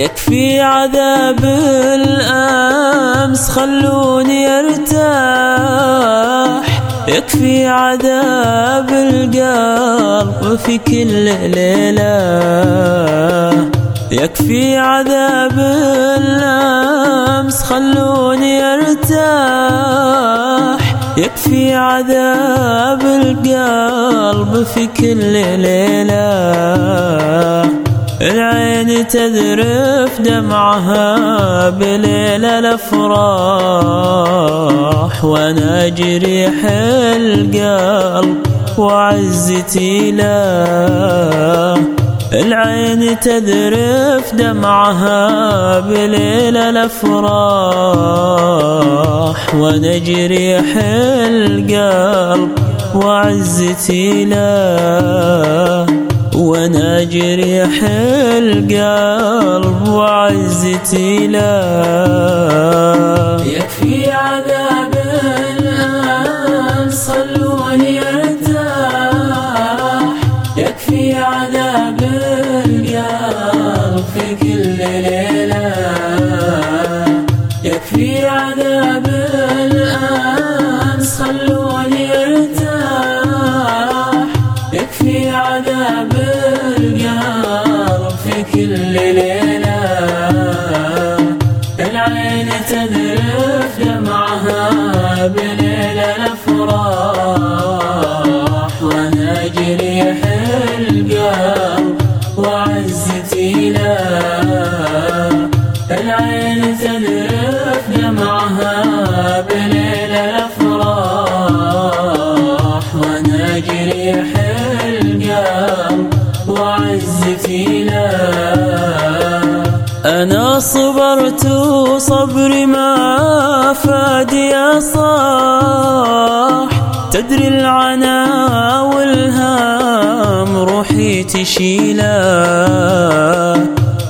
يكفي عذاب الأمس خلوني أرتاح. يكفي عذاب القلب في كل ليلة. يكفي عذاب الأمس خلوني أرتاح. يكفي عذاب القلب في كل ليلة. العين تذرف دمعها بليل الأفراح وأنا جريح القلب وعزتي له. العين تذرف دمعها بليل الأفراح وأنا جريح القلب وعزتي له. وأنا جريح القلب وعزتي لا يكفي عذاب تذرف دمعها بليل الأفراح وأنا جريح القلب وعزتي له العين تذرف دمعها بليل الأفراح وأنا جريح القلب وعزتي له أنا صبرت صبري ما فاد يا صاح. تدري العنا والهام روحي تشيله.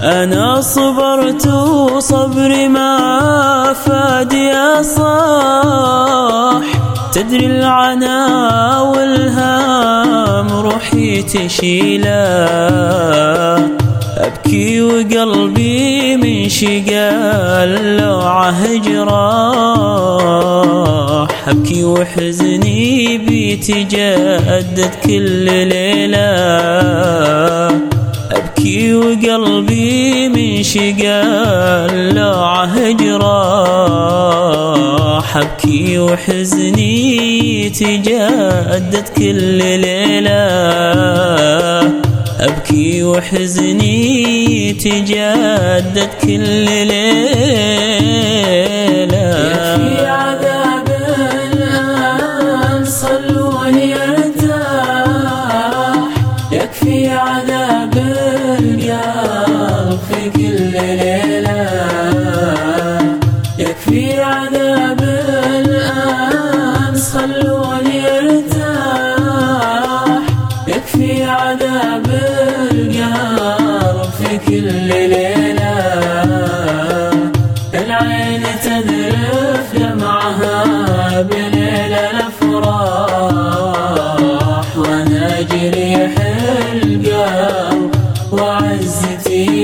أنا صبرت صبري ما فاد يا صاح. تدري العنا والهام روحي تشيله. أبكي وقلبي من شقال لوعه جراح أبكي وحزني بيتجدد كل ليلة. أبكي وقلبي من شقال لوعه جراح أبكي وحزني تجدد كل أبكي وحزني تجدد كل ليلة. يكفي عذاب الآن؟ صلوني ارتاح يكفي عذاب القلب في كل ليلة.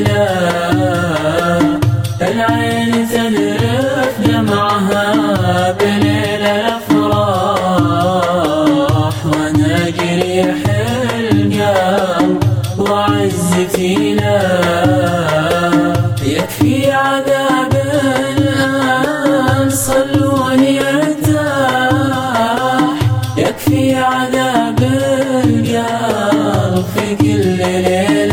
له العين تذرف دمعها بليل الأفراح. وأنا جريح القلب وعزتي له يكفي عذاب الآن صلوني ارتاح يكفي عذاب القلب في كل ليلة.